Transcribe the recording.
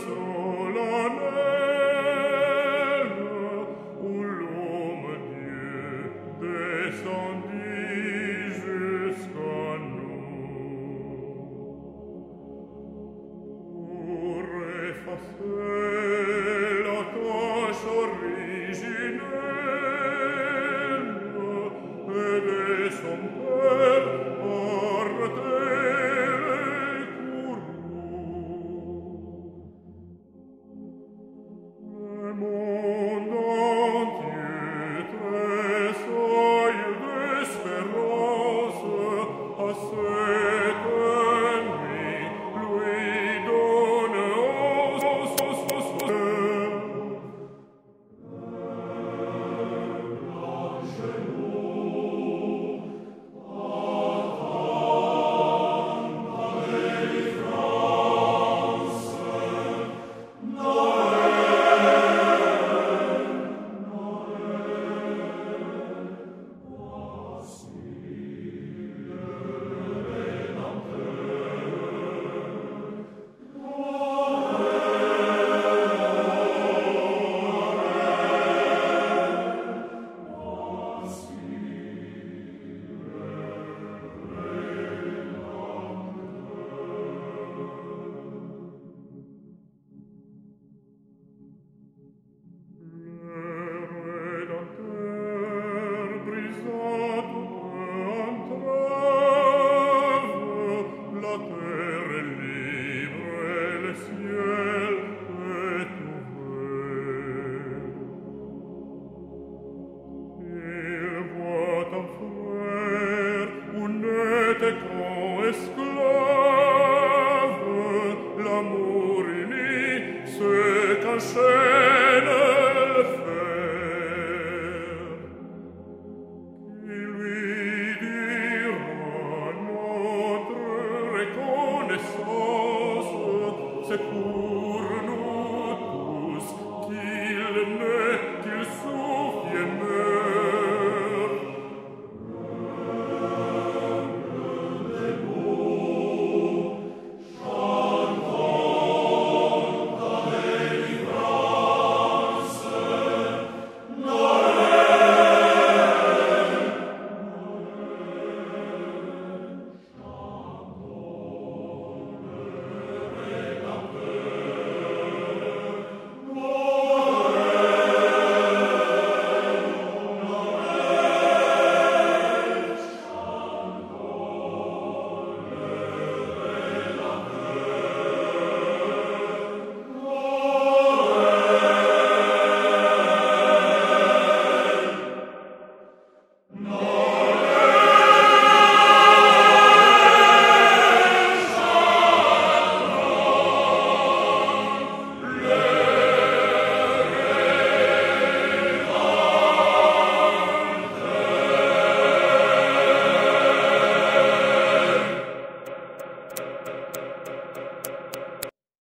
so Il